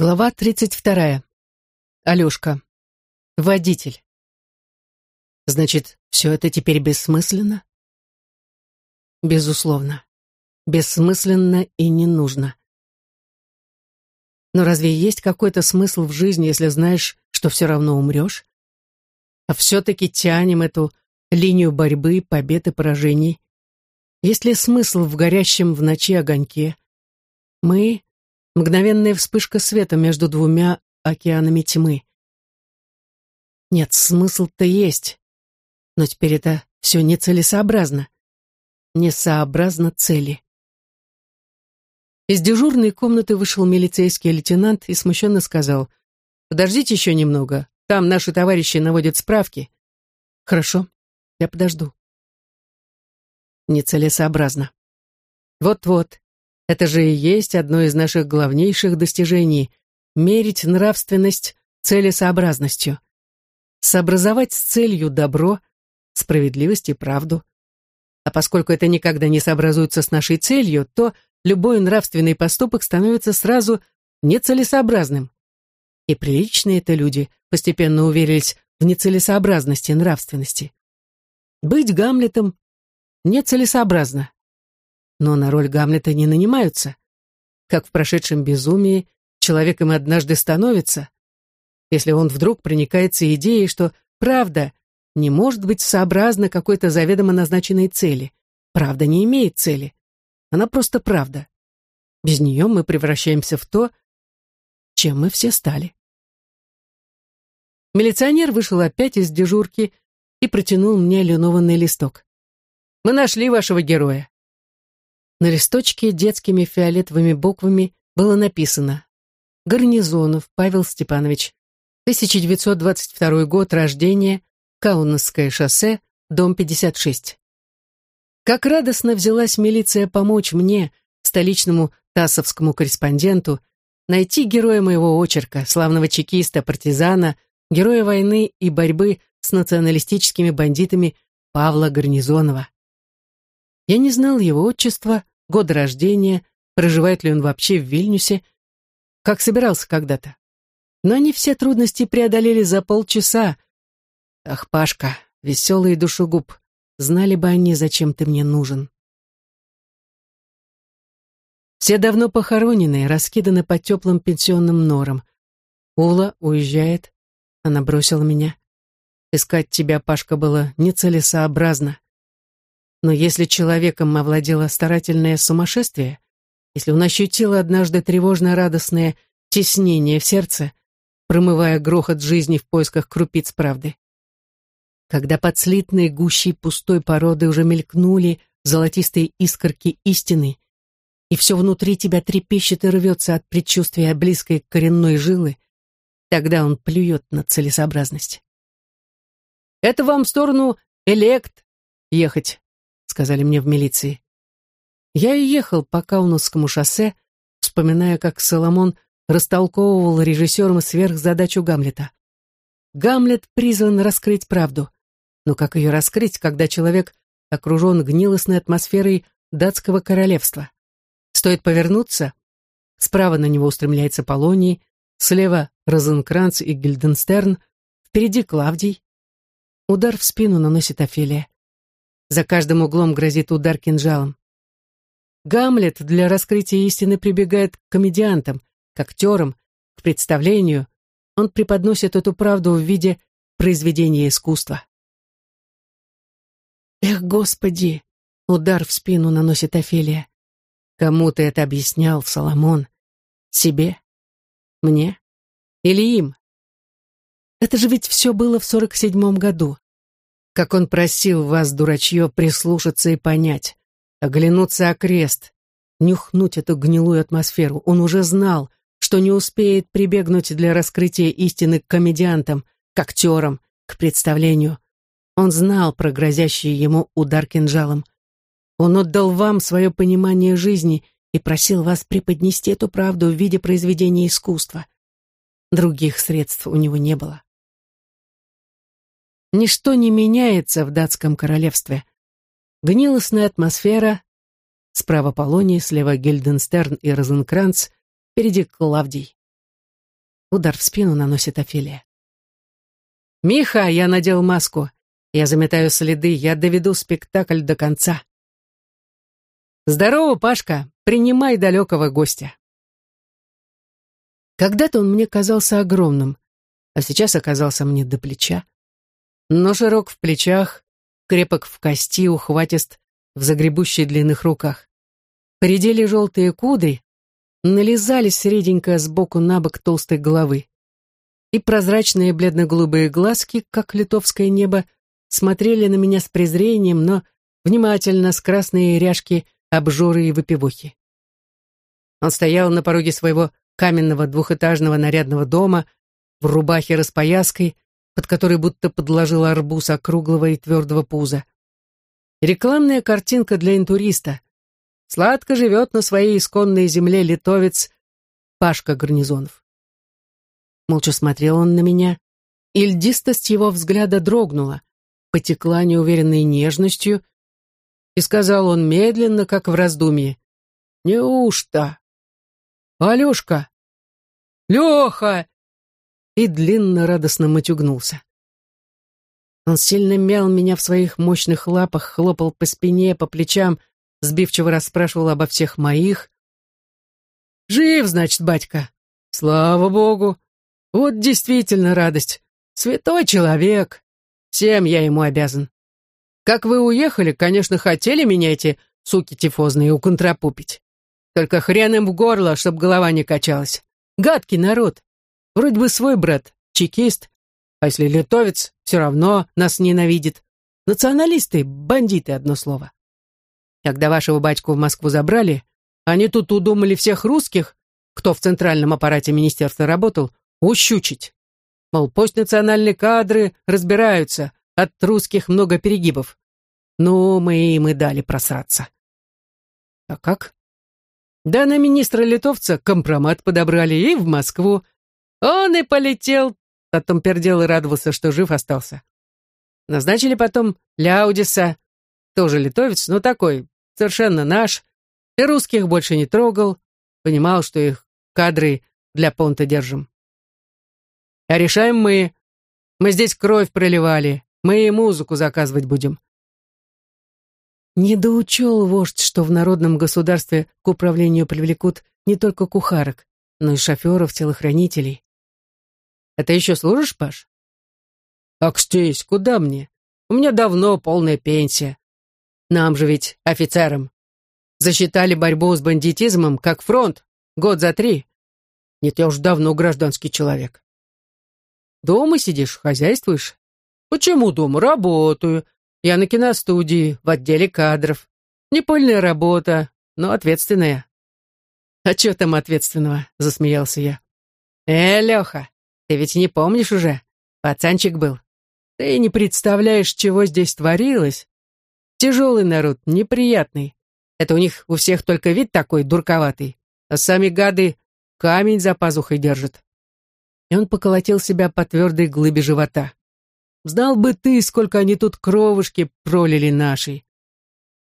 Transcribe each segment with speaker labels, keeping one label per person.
Speaker 1: Глава 32. Алешка. Водитель. Значит, все это теперь бессмысленно? Безусловно. Бессмысленно и не нужно. Но разве есть какой-то смысл в жизни, если знаешь, что все равно умрешь? А все-таки тянем эту линию борьбы, побед и поражений. Есть ли смысл в горящем в ночи огоньке? Мы Мгновенная вспышка света между двумя океанами тьмы. Нет, смысл-то есть. Но теперь это все нецелесообразно. Несообразно цели. Из дежурной комнаты вышел милицейский лейтенант и смущенно сказал, «Подождите еще немного, там наши товарищи наводят справки». «Хорошо, я подожду». Нецелесообразно. Вот-вот, это же и есть одно из наших главнейших достижений — мерить нравственность целесообразностью. Сообразовать с целью добро, справедливость и правду. А поскольку это никогда не сообразуется с нашей целью, то любой нравственный поступок становится сразу нецелесообразным. И приличные это люди постепенно уверились в нецелесообразности нравственности. Быть Гамлетом нецелесообразно но на роль Гамлета не нанимаются. Как в прошедшем безумии, человеком однажды становится, если он вдруг проникается идеей, что правда не может быть сообразна какой-то заведомо назначенной цели. Правда не имеет цели. Она просто правда. Без нее мы превращаемся в то, чем мы все стали. Милиционер вышел опять из дежурки и протянул мне линованный листок. «Мы нашли вашего героя. На листочке детскими фиолетовыми буквами было написано «Гарнизонов Павел Степанович, 1922 год рождения, Каунасское шоссе, дом 56». Как радостно взялась милиция помочь мне, столичному тассовскому корреспонденту, найти героя моего очерка, славного чекиста, партизана, героя войны и борьбы с националистическими бандитами Павла Гарнизонова. Я не знал его отчества, года рождения, проживает ли он вообще в Вильнюсе, как собирался когда-то. Но они все трудности преодолели за полчаса. Ах, Пашка, веселый душегуб, знали бы они, зачем ты мне нужен. Все давно похоронены, раскиданы по теплым пенсионным норам. Ула уезжает, она бросила меня. Искать тебя, Пашка, было нецелесообразно. Но если человеком овладело старательное сумасшествие, если он ощутил однажды тревожно-радостное теснение в сердце, промывая грохот жизни в поисках крупиц правды, когда под слитной гущей пустой породы уже мелькнули золотистые искорки истины, и все внутри тебя трепещет и рвется от предчувствия близкой коренной жилы, тогда он плюет на целесообразность. «Это вам в сторону элект ехать», сказали мне в милиции. Я и ехал по Каунасскому шоссе, вспоминая, как Соломон растолковывал режиссерам сверхзадачу Гамлета. Гамлет призван раскрыть правду. Но как ее раскрыть, когда человек окружен гнилостной атмосферой датского королевства? Стоит повернуться, справа на него устремляется Полоний, слева Розенкранц и Гильденстерн, впереди Клавдий. Удар в спину наносит Офелия. За каждым углом грозит удар кинжалом. Гамлет для раскрытия истины прибегает к комедиантам, к актерам, к представлению. Он преподносит эту правду в виде произведения искусства. «Эх, Господи!» — удар в спину наносит Офелия. «Кому ты это объяснял, Соломон? Себе? Мне? Или им?» Это же ведь все было в сорок седьмом году как он просил вас, дурачье, прислушаться и понять, оглянуться окрест, нюхнуть эту гнилую атмосферу. Он уже знал, что не успеет прибегнуть для раскрытия истины к комедиантам, к актерам, к представлению. Он знал про грозящий ему удар кинжалом. Он отдал вам свое понимание жизни и просил вас преподнести эту правду в виде произведения искусства. Других средств у него не было. Ничто не меняется в датском королевстве. Гнилостная атмосфера, справа Полоний, слева Гельденстерн и Розенкранц, впереди Клавдий. Удар в спину наносит Офелия. «Миха, я надел маску. Я заметаю следы, я доведу спектакль до конца». «Здорово, Пашка, принимай далекого гостя». Когда-то он мне казался огромным, а сейчас оказался мне до плеча. Но широк в плечах, крепок в кости, ухватист в загребущей длинных руках. Поредели желтые кудри, налезали среденько сбоку на бок толстой головы. И прозрачные бледно-голубые глазки, как литовское небо, смотрели на меня с презрением, но внимательно с красные ряжки обжоры и выпивохи. Он стоял на пороге своего каменного двухэтажного нарядного дома в рубахе распояской, под которой будто подложил арбуз округлого и твердого пуза. Рекламная картинка для интуриста. Сладко живет на своей исконной земле литовец Пашка Гарнизонов. Молча смотрел он на меня, и его взгляда дрогнула, потекла неуверенной нежностью, и сказал он медленно, как в раздумье, «Неужто?» «Алешка!» «Леха!» И длинно радостно матюгнулся. Он сильно мял меня в своих мощных лапах, хлопал по спине, по плечам, сбивчиво расспрашивал обо всех моих. «Жив, значит, батька? Слава богу! Вот действительно радость! Святой человек! Всем я ему обязан. Как вы уехали, конечно, хотели меня эти суки тифозные уконтрапупить. Только хрен им в горло, чтоб голова не качалась. Гадкий народ. Вроде бы свой брат, чекист, а если литовец, все равно нас ненавидит. Националисты, бандиты, одно слово. Когда вашего батьку в Москву забрали, они тут удумали всех русских, кто в центральном аппарате министерства работал, ущучить. Мол, пусть национальные кадры разбираются, от русских много перегибов. Ну, мы им и дали просраться. А как? Да на министра-литовца компромат подобрали и в Москву. Он и полетел, потом пердел и радовался, что жив остался. Назначили потом Ляудиса, тоже литовец, но такой, совершенно наш, и русских больше не трогал, понимал, что их кадры для понта держим. А решаем мы. Мы здесь кровь проливали, мы и музыку заказывать будем. Не доучел вождь, что в народном государстве к управлению привлекут не только кухарок, но и шоферов, телохранителей. А ты еще служишь, Паш? Ак здесь, куда мне? У меня давно полная пенсия. Нам же ведь, офицерам, засчитали борьбу с бандитизмом как фронт, год за три. Нет, я уж давно гражданский человек. Дома сидишь, хозяйствуешь? Почему дома? Работаю. Я на киностудии, в отделе кадров. Непольная работа, но ответственная. А что там ответственного? Засмеялся я. Э, Леха, ты ведь не помнишь уже? Пацанчик был. Ты не представляешь, чего здесь творилось. Тяжелый народ, неприятный. Это у них у всех только вид такой дурковатый, а сами гады камень за пазухой держат. И он поколотил себя по твердой глыбе живота. Знал бы ты, сколько они тут кровушки пролили нашей.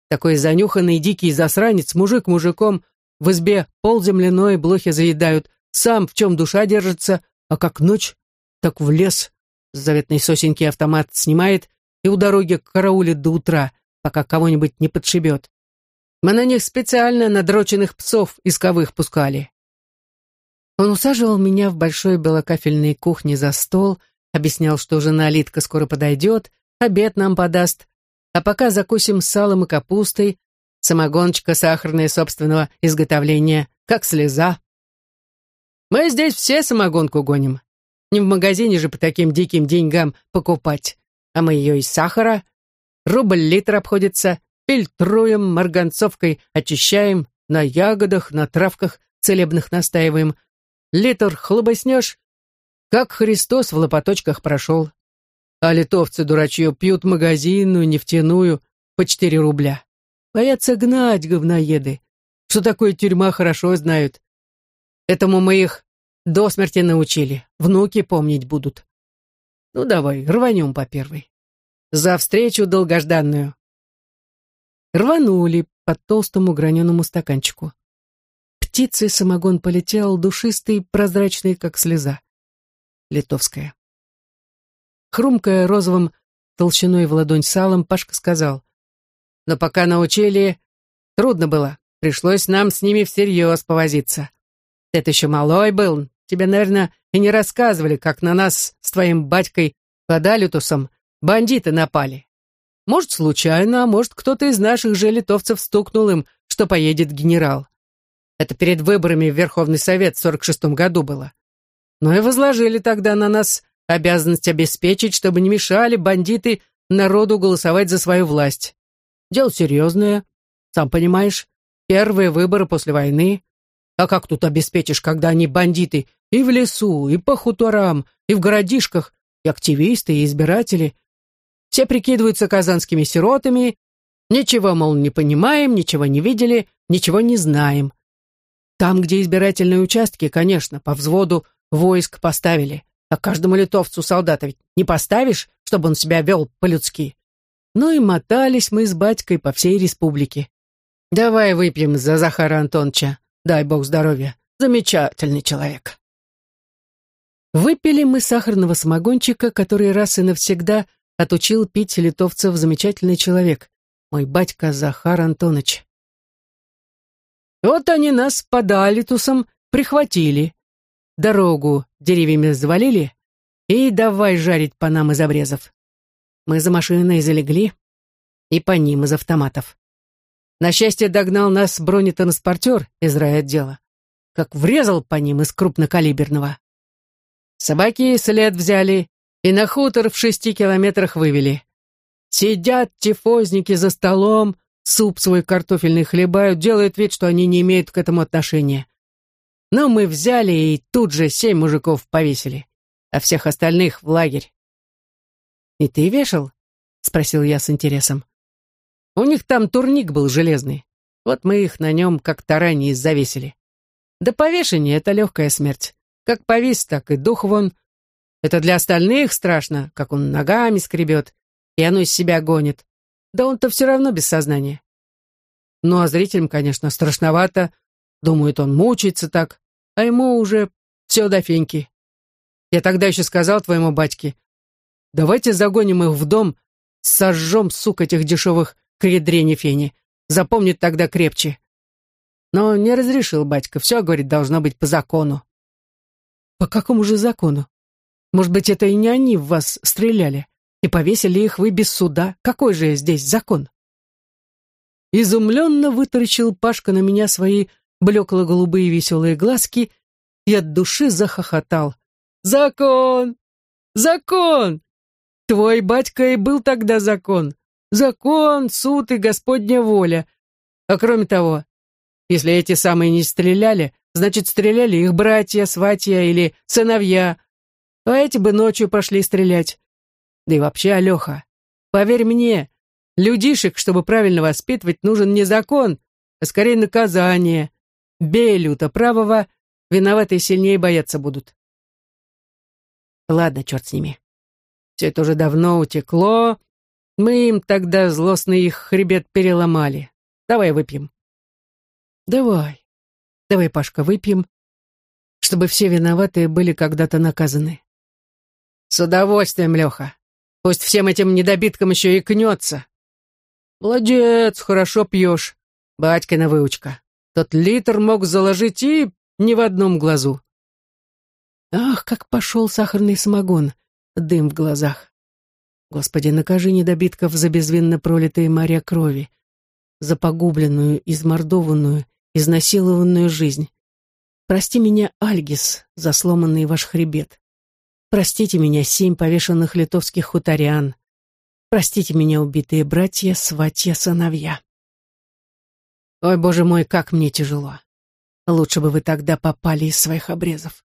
Speaker 1: Такой занюханный дикий засранец, мужик мужиком, в избе пол земляной блохи заедают, сам в чем душа держится, а как ночь, так в лес. С заветной сосенки автомат снимает и у дороги караулит до утра, пока кого-нибудь не подшибет. Мы на них специально надроченных псов исковых пускали. Он усаживал меня в большой белокафельной кухне за стол, Объяснял, что жена Литка скоро подойдет, обед нам подаст, а пока закусим салом и капустой, самогончика сахарная собственного изготовления, как слеза. Мы здесь все самогонку гоним. Не в магазине же по таким диким деньгам покупать, а мы ее из сахара. Рубль литр обходится, фильтруем, марганцовкой очищаем, на ягодах, на травках целебных настаиваем. Литр хлобоснешь, как Христос в лопаточках прошел. А литовцы дурачье пьют магазинную, нефтяную, по четыре рубля. Боятся гнать, говноеды. Что такое тюрьма, хорошо знают. Этому мы их до смерти научили. Внуки помнить будут. Ну давай, рванем по первой. За встречу долгожданную. Рванули по толстому граненому стаканчику. Птицей самогон полетел, душистый, прозрачный, как слеза. литовская. Хрумкая розовым толщиной в ладонь салом, Пашка сказал, «Но пока научили, трудно было, пришлось нам с ними всерьез повозиться. Ты еще малой был, тебе, наверное, и не рассказывали, как на нас с твоим батькой под Алютусом бандиты напали. Может, случайно, а может, кто-то из наших же литовцев стукнул им, что поедет генерал. Это перед выборами в Верховный Совет в 46 году было. Но и возложили тогда на нас обязанность обеспечить, чтобы не мешали бандиты народу голосовать за свою власть. Дело серьезное, сам понимаешь, первые выборы после войны. А как тут обеспечишь, когда они бандиты и в лесу, и по хуторам, и в городишках, и активисты, и избиратели? Все прикидываются казанскими сиротами, ничего, мол, не понимаем, ничего не видели, ничего не знаем. Там, где избирательные участки, конечно, по взводу войск поставили. А каждому литовцу солдата ведь не поставишь, чтобы он себя вел по-людски. Ну и мотались мы с батькой по всей республике. Давай выпьем за Захара Антоновича. Дай бог здоровья. Замечательный человек. Выпили мы сахарного самогончика, который раз и навсегда отучил пить литовцев замечательный человек, мой батька Захар Антонович. Вот они нас под Алитусом прихватили. Дорогу деревьями завалили и давай жарить по нам из обрезов. Мы за машиной залегли и по ним из автоматов. На счастье догнал нас бронетранспортер из райотдела, как врезал по ним из крупнокалиберного. Собаки след взяли и на хутор в шести километрах вывели. Сидят тифозники за столом, суп свой картофельный хлебают, делают вид, что они не имеют к этому отношения. Но мы взяли и тут же семь мужиков повесили, а всех остальных в лагерь. «И ты вешал?» — спросил я с интересом. «У них там турник был железный. Вот мы их на нем как тараньи завесили. Да повешение — это легкая смерть. Как повис, так и дух вон. Это для остальных страшно, как он ногами скребет, и оно из себя гонит. Да он-то все равно без сознания. Ну, а зрителям, конечно, страшновато. Думают, он мучается так, а ему уже все до феньки. Я тогда еще сказал твоему батьке, давайте загоним их в дом, сожжем, сук, этих дешевых кредрени фени. Запомнит тогда крепче. Но не разрешил батька, все, говорит, должно быть по закону. По какому же закону? Может быть, это и не они в вас стреляли? и повесили их вы без суда. Какой же здесь закон?» Изумленно вытаращил Пашка на меня свои блекло-голубые веселые глазки и от души захохотал. «Закон! Закон! Твой батька и был тогда закон. Закон, суд и Господня воля. А кроме того, если эти самые не стреляли, значит, стреляли их братья, сватья или сыновья, а эти бы ночью пошли стрелять. Да и вообще, Алеха, поверь мне, людишек, чтобы правильно воспитывать, нужен не закон, а скорее наказание. Бей люто правого, виноватые сильнее бояться будут. Ладно, черт с ними. Все это уже давно утекло. Мы им тогда злостно их хребет переломали. Давай выпьем. Давай. Давай, Пашка, выпьем, чтобы все виноватые были когда-то наказаны. С удовольствием, Леха. Пусть всем этим недобиткам еще и кнется. Молодец, хорошо пьешь. Батькина выучка. Тот литр мог заложить и ни в одном глазу. Ах, как пошел сахарный самогон, дым в глазах. Господи, накажи недобитков за безвинно пролитые моря крови, за погубленную, измордованную, изнасилованную жизнь. Прости меня, Альгис, за сломанный ваш хребет. Простите меня, семь повешенных литовских хуторян. Простите меня, убитые братья, сватья, сыновья. Ой, боже мой, как мне тяжело. Лучше бы вы тогда попали из своих обрезов.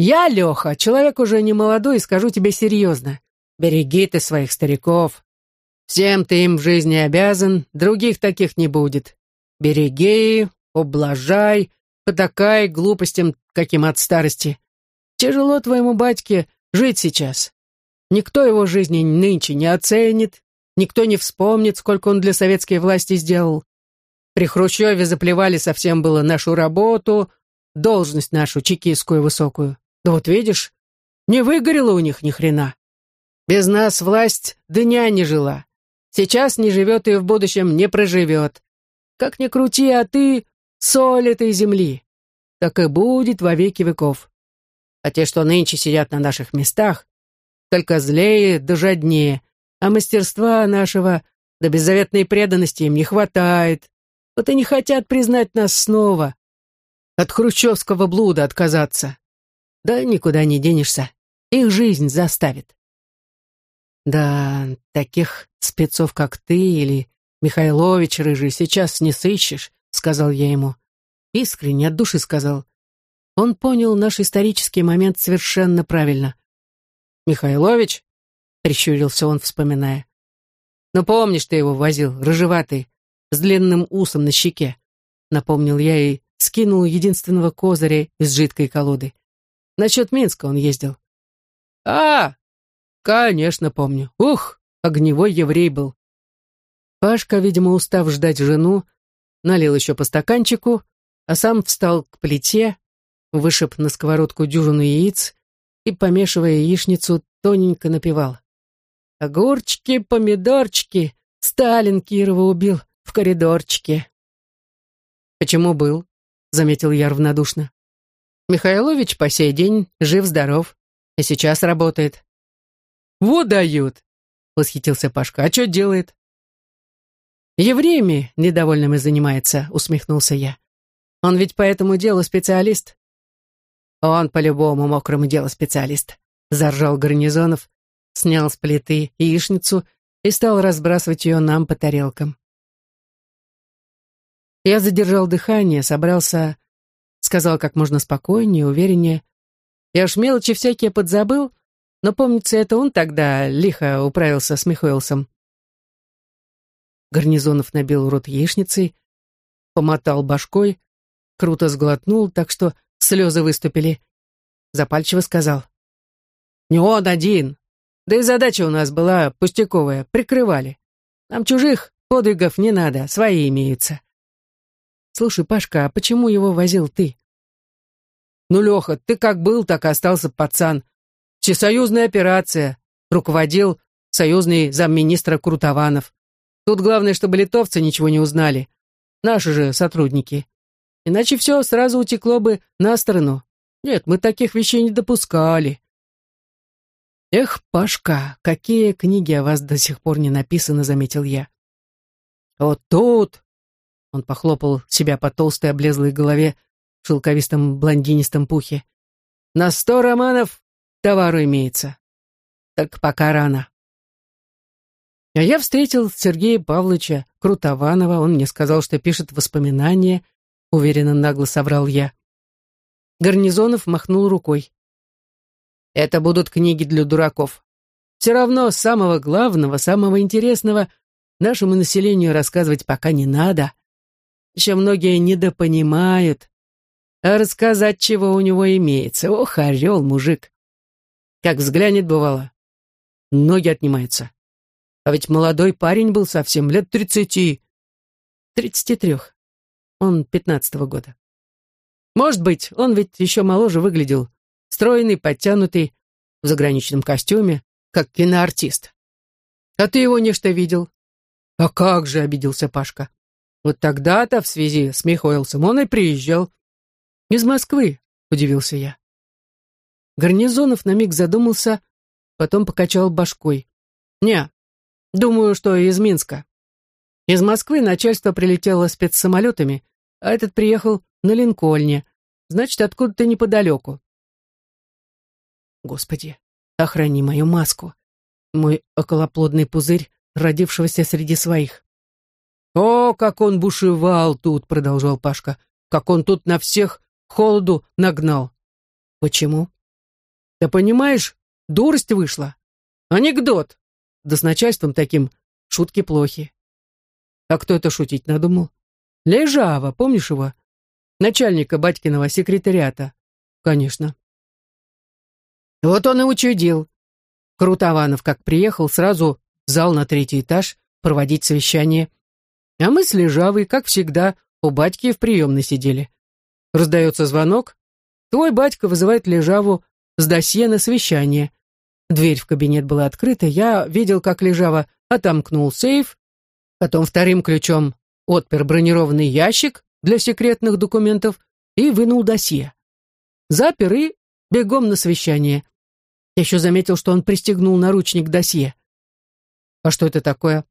Speaker 1: Я, Леха, человек уже не молодой, скажу тебе серьезно. Береги ты своих стариков. Всем ты им в жизни обязан, других таких не будет. Береги, ублажай, потакай глупостям, каким от старости. Тяжело твоему батьке жить сейчас. Никто его жизни нынче не оценит, никто не вспомнит, сколько он для советской власти сделал. При Хрущеве заплевали совсем было нашу работу, должность нашу чекистскую высокую. Да вот видишь, не выгорело у них ни хрена. Без нас власть дня не жила. Сейчас не живет и в будущем не проживет. Как ни крути, а ты соль этой земли. Так и будет во веки веков. А те, что нынче сидят на наших местах, только злее да жаднее, а мастерства нашего да беззаветной преданности им не хватает. Вот и не хотят признать нас снова. От хрущевского блуда отказаться. Да никуда не денешься. Их жизнь заставит. Да, таких спецов, как ты или Михайлович Рыжий, сейчас не сыщешь, сказал я ему. Искренне, от души сказал. Он понял наш исторический момент совершенно правильно. «Михайлович?» — прищурился он, вспоминая. «Ну, помнишь, ты его возил, рыжеватый, с длинным усом на щеке?» — напомнил я и скинул единственного козыря из жидкой колоды. Насчет Минска он ездил. «А, конечно, помню. Ух, огневой еврей был». Пашка, видимо, устав ждать жену, налил еще по стаканчику, а сам встал к плите, вышиб на сковородку дюжину яиц и, помешивая яичницу, тоненько напевал. «Огурчики, помидорчики, Сталин Кирова убил в коридорчике». «Почему был?» — заметил я равнодушно. Михайлович по сей день жив-здоров и сейчас работает. «Вот дают!» — восхитился Пашка. «А что делает?» «Евреями недовольными занимается», — усмехнулся я. «Он ведь по этому делу специалист». «Он по любому мокрому делу специалист», — заржал Гарнизонов, снял с плиты яичницу и стал разбрасывать ее нам по тарелкам. Я задержал дыхание, собрался сказал как можно спокойнее, увереннее. Я уж мелочи всякие подзабыл, но, помнится, это он тогда лихо управился с Михоэлсом. Гарнизонов набил рот яичницей, помотал башкой, круто сглотнул, так что слезы выступили. Запальчиво сказал. «Не он один. Да и задача у нас была пустяковая, прикрывали. Нам чужих подвигов не надо, свои имеются. «Слушай, Пашка, а почему его возил ты?» «Ну, Леха, ты как был, так и остался пацан. Всесоюзная операция. Руководил союзный замминистра Крутованов. Тут главное, чтобы литовцы ничего не узнали. Наши же сотрудники. Иначе все сразу утекло бы на сторону. Нет, мы таких вещей не допускали». «Эх, Пашка, какие книги о вас до сих пор не написаны», — заметил я. «Вот тут он похлопал себя по толстой облезлой голове в шелковистом блондинистом пухе. «На сто романов товару имеется. Так пока рано». А я встретил Сергея Павловича Крутованова. Он мне сказал, что пишет воспоминания. Уверенно нагло соврал я. Гарнизонов махнул рукой. «Это будут книги для дураков. Все равно самого главного, самого интересного нашему населению рассказывать пока не надо еще многие недопонимают. А рассказать, чего у него имеется. Ох, орел, мужик. Как взглянет, бывало. Ноги отнимаются. А ведь молодой парень был совсем лет тридцати. Тридцати трех. Он пятнадцатого года. Может быть, он ведь еще моложе выглядел. Стройный, подтянутый, в заграничном костюме, как киноартист. А ты его нечто видел? А как же, обиделся Пашка. Вот тогда-то в связи с Михоэлсом он и приезжал. Из Москвы, удивился я. Гарнизонов на миг задумался, потом покачал башкой. Не, думаю, что из Минска. Из Москвы начальство прилетело спецсамолетами, а этот приехал на Линкольне, значит, откуда-то неподалеку. Господи, охрани мою маску, мой околоплодный пузырь, родившегося среди своих. «О, как он бушевал тут!» — продолжал Пашка. «Как он тут на всех холоду нагнал!» «Почему?» «Да понимаешь, дурость вышла. Анекдот. Да с начальством таким шутки плохи». «А кто это шутить надумал?» «Лежава, помнишь его? Начальника батькиного секретариата». «Конечно». Вот он и учудил. Крутованов, как приехал, сразу зал на третий этаж проводить совещание. А мы с Лежавой, как всегда, у батьки в приемной сидели. Раздается звонок. Твой батька вызывает Лежаву с досье на совещание. Дверь в кабинет была открыта, я видел, как Лежава отомкнул сейф, потом вторым ключом отпер бронированный ящик для секретных документов и вынул досье. Запер и бегом на совещание. Я еще заметил, что он пристегнул наручник досье. А что это такое?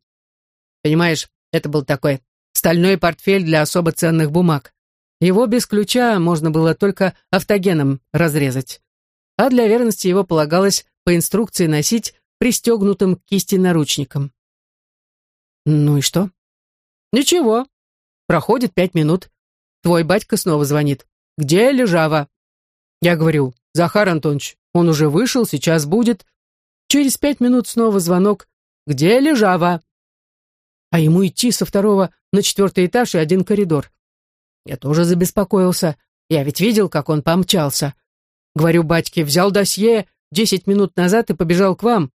Speaker 1: Понимаешь, это был такой стальной портфель для особо ценных бумаг. Его без ключа можно было только автогеном разрезать. А для верности его полагалось по инструкции носить пристегнутым к кисти наручником. Ну и что? Ничего. Проходит пять минут. Твой батька снова звонит. Где Лежава? Я говорю, Захар Антонович, он уже вышел, сейчас будет. Через пять минут снова звонок. Где Лежава? А ему идти со второго на четвертый этаж и один коридор. Я тоже забеспокоился. Я ведь видел, как он помчался. Говорю батьке, взял досье десять минут назад и побежал к вам.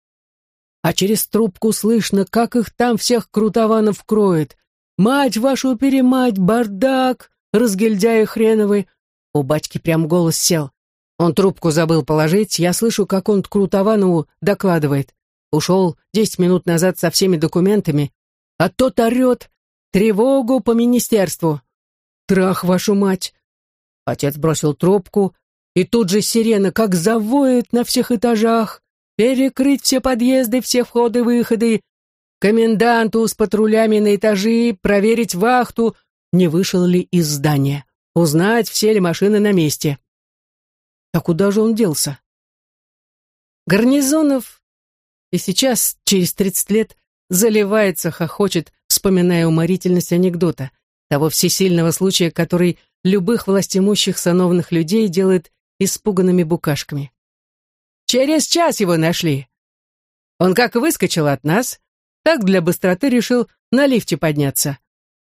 Speaker 1: А через трубку слышно, как их там всех крутованов кроет. Мать вашу перемать, бардак, разгильдяи хреновы. У батьки прям голос сел. Он трубку забыл положить, я слышу, как он Крутованову докладывает. Ушел десять минут назад со всеми документами, а тот орет «Тревогу по министерству!» Трах, вашу мать! Отец бросил трубку, и тут же сирена как завоет на всех этажах. Перекрыть все подъезды, все входы-выходы. Коменданту с патрулями на этажи, проверить вахту, не вышел ли из здания. Узнать, все ли машины на месте. А куда же он делся? Гарнизонов и сейчас, через тридцать лет, заливается, хохочет, вспоминая уморительность анекдота того всесильного случая, который любых властимущих сановных людей делает испуганными букашками. Через час его нашли. Он как выскочил от нас, так для быстроты решил на лифте подняться.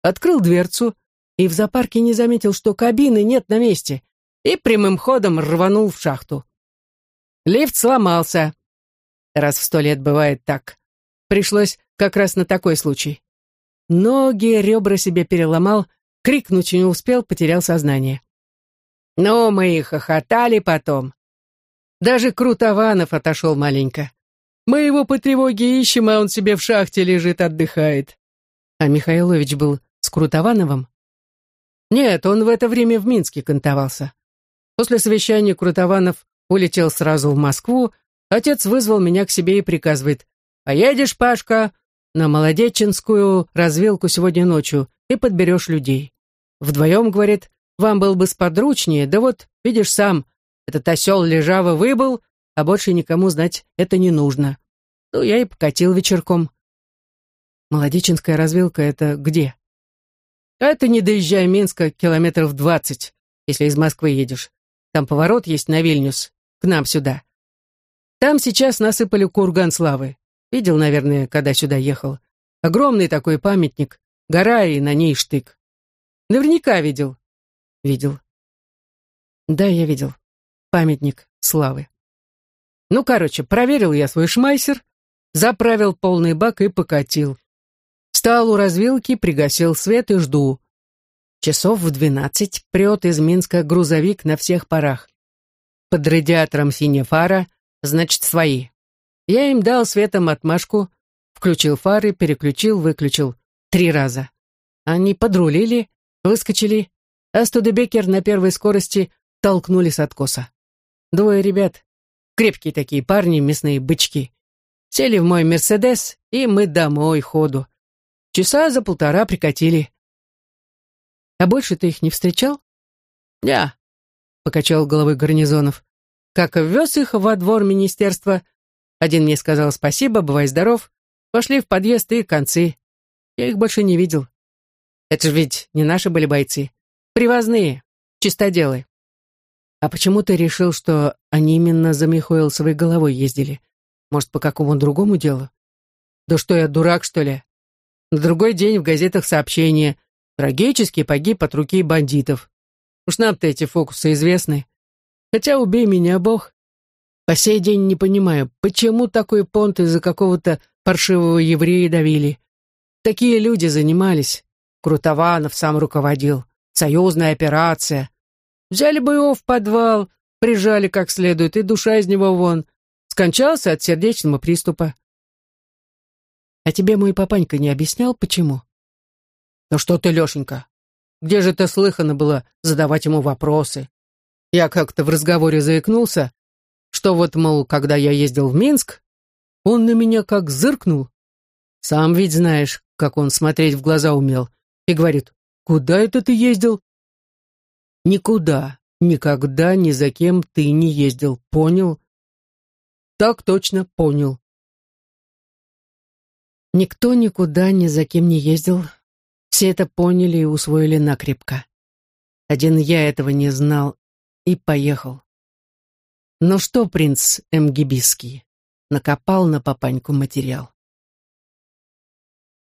Speaker 1: Открыл дверцу и в зоопарке не заметил, что кабины нет на месте, и прямым ходом рванул в шахту. Лифт сломался. Раз в сто лет бывает так. Пришлось как раз на такой случай. Ноги, ребра себе переломал, крикнуть не успел, потерял сознание. Но мы и хохотали потом. Даже Крутованов отошел маленько. Мы его по тревоге ищем, а он себе в шахте лежит, отдыхает. А Михайлович был с Крутовановым? Нет, он в это время в Минске кантовался. После совещания Крутованов улетел сразу в Москву, отец вызвал меня к себе и приказывает, «Поедешь, Пашка, на Молодеченскую развилку сегодня ночью и подберешь людей. Вдвоем, говорит, вам был бы сподручнее, да вот, видишь сам, этот осел лежаво выбыл, а больше никому знать это не нужно. Ну, я и покатил вечерком. Молодеченская развилка — это где? Это не доезжая Минска километров двадцать, если из Москвы едешь. Там поворот есть на Вильнюс, к нам сюда. Там сейчас насыпали курган славы. Видел, наверное, когда сюда ехал. Огромный такой памятник, гора и на ней штык. Наверняка видел. Видел. Да, я видел. Памятник славы. Ну, короче, проверил я свой шмайсер, заправил полный бак и покатил. Встал у развилки, пригасил свет и жду. Часов в двенадцать прет из Минска грузовик на всех парах. Под радиатором синяя фара, значит, свои. Я им дал светом отмашку, включил фары, переключил, выключил. Три раза. Они подрулили, выскочили, а Студебекер на первой скорости толкнули с откоса. Двое ребят, крепкие такие парни, мясные бычки. Сели в мой «Мерседес», и мы домой ходу. Часа за полтора прикатили. А больше ты их не встречал? «Я», — покачал головой Гарнизонов. Как ввез их во двор министерства, один мне сказал спасибо, бывай здоров. Пошли в подъезд и концы. Я их больше не видел. Это же ведь не наши были бойцы. Привозные, чистоделы. А почему ты решил, что они именно за Михоилсовой головой ездили? Может, по какому другому делу? Да что я, дурак, что ли? На другой день в газетах сообщение. Трагически погиб от руки бандитов. Уж нам-то эти фокусы известны. Хотя убей меня, Бог. По сей день не понимаю, почему такой понт из-за какого-то паршивого еврея давили. Такие люди занимались. Крутованов сам руководил. Союзная операция. Взяли бы его в подвал, Прижали как следует, и душа из него вон. Скончался от сердечного приступа. А тебе мой папанька не объяснял, почему? Ну что ты, Лешенька, где же это слыхано было задавать ему вопросы? Я как-то в разговоре заикнулся, что вот, мол, когда я ездил в Минск, он на меня как зыркнул. Сам ведь знаешь, как он смотреть в глаза умел. И говорит, куда это ты ездил? Никуда, никогда ни за кем ты не ездил, понял? Так точно понял. Никто никуда ни за кем не ездил. Все это поняли и усвоили накрепко. Один я этого не знал и поехал. Ну что, принц Эмгибиский, накопал на папаньку материал.